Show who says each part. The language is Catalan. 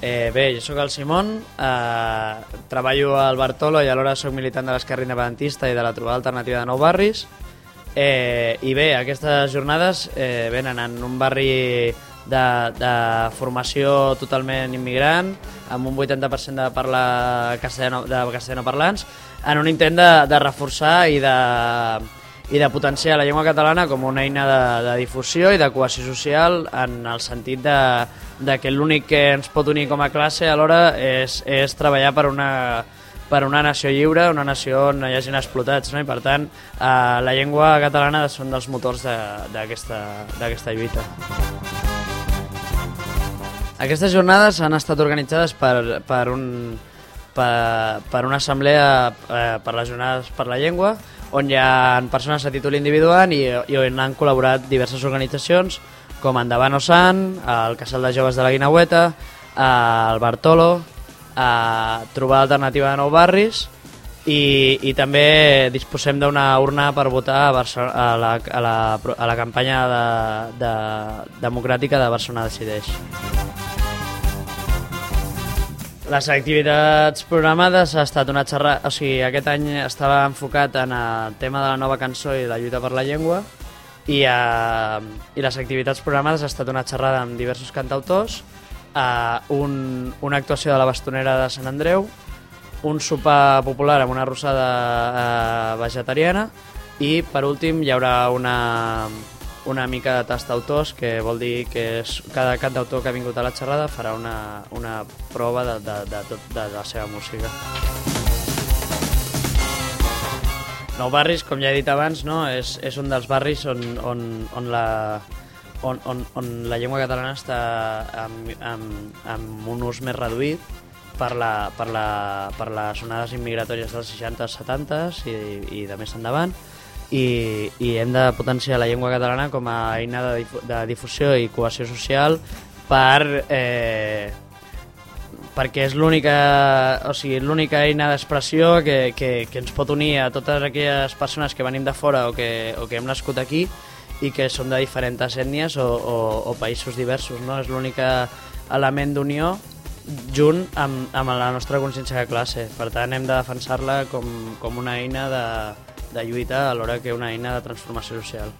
Speaker 1: Eh, bé, jo sóc el Simón, eh, treballo al Bartolo i alhora sóc militant de l'Esquerra Independentista i de la Trobada Alternativa de Nou Barris. Eh, I bé, aquestes jornades eh, venen en un barri de, de formació totalment immigrant, amb un 80% de parla castellano, de castellano parlants, en un intent de, de reforçar i de, i de potenciar la llengua catalana com una eina de, de difusió i de cohesió social en el sentit de, de que l'únic que ens pot unir com a classe alhora és, és treballar per una, per una nació lliure, una nació on hi hagin explotats, no? i per tant eh, la llengua catalana són dels motors d'aquesta lluita. Aquestes jornades han estat organitzades per, per, un, per, per una assemblea eh, per les jornades per la llengua, on hi ha persones a títol individual i, i on han col·laborat diverses organitzacions com Endavant Osan, el Casal de Joves de la Guinaueta, el Bartolo, a trobar alternativa de nou barris i, i també disposem d'una urna per votar a, Barcelona, a, la, a, la, a la campanya de, de, democràtica de Barcelona Decideix. Les activitats programades ha estat una xerrada... O sigui, aquest any estava enfocat en el tema de la nova cançó i la lluita per la llengua i, uh, i les activitats programades ha estat una xerrada amb diversos cantautors, uh, un, una actuació de la bastonera de Sant Andreu, un sopar popular amb una rossada uh, vegetariana i per últim hi haurà una, una mica de tast d'autors, que vol dir que és, cada cantautor que ha vingut a la xerrada farà una, una prova de, de, de, de, de la seva música. Nou Barris, com ja he dit abans, no? és, és un dels barris on, on, on, la, on, on, on la llengua catalana està amb, amb, amb un ús més reduït per, la, per, la, per les onades immigratòries dels 60 70 i, i de més endavant i, i hem de potenciar la llengua catalana com a eina de, difu de difusió i cohesió social per eh, perquè és l'única o sigui, l'única eina d'expressió que, que, que ens pot unir a totes aquelles persones que venim de fora o que, o que hem nascut aquí i que som de diferents ètnies o, o, o països diversos. No? És l'únic element d'unió junt amb, amb la nostra consciència de classe. Per tant, hem de defensar-la com, com una eina de, de lluita alhora que una eina de transformació social.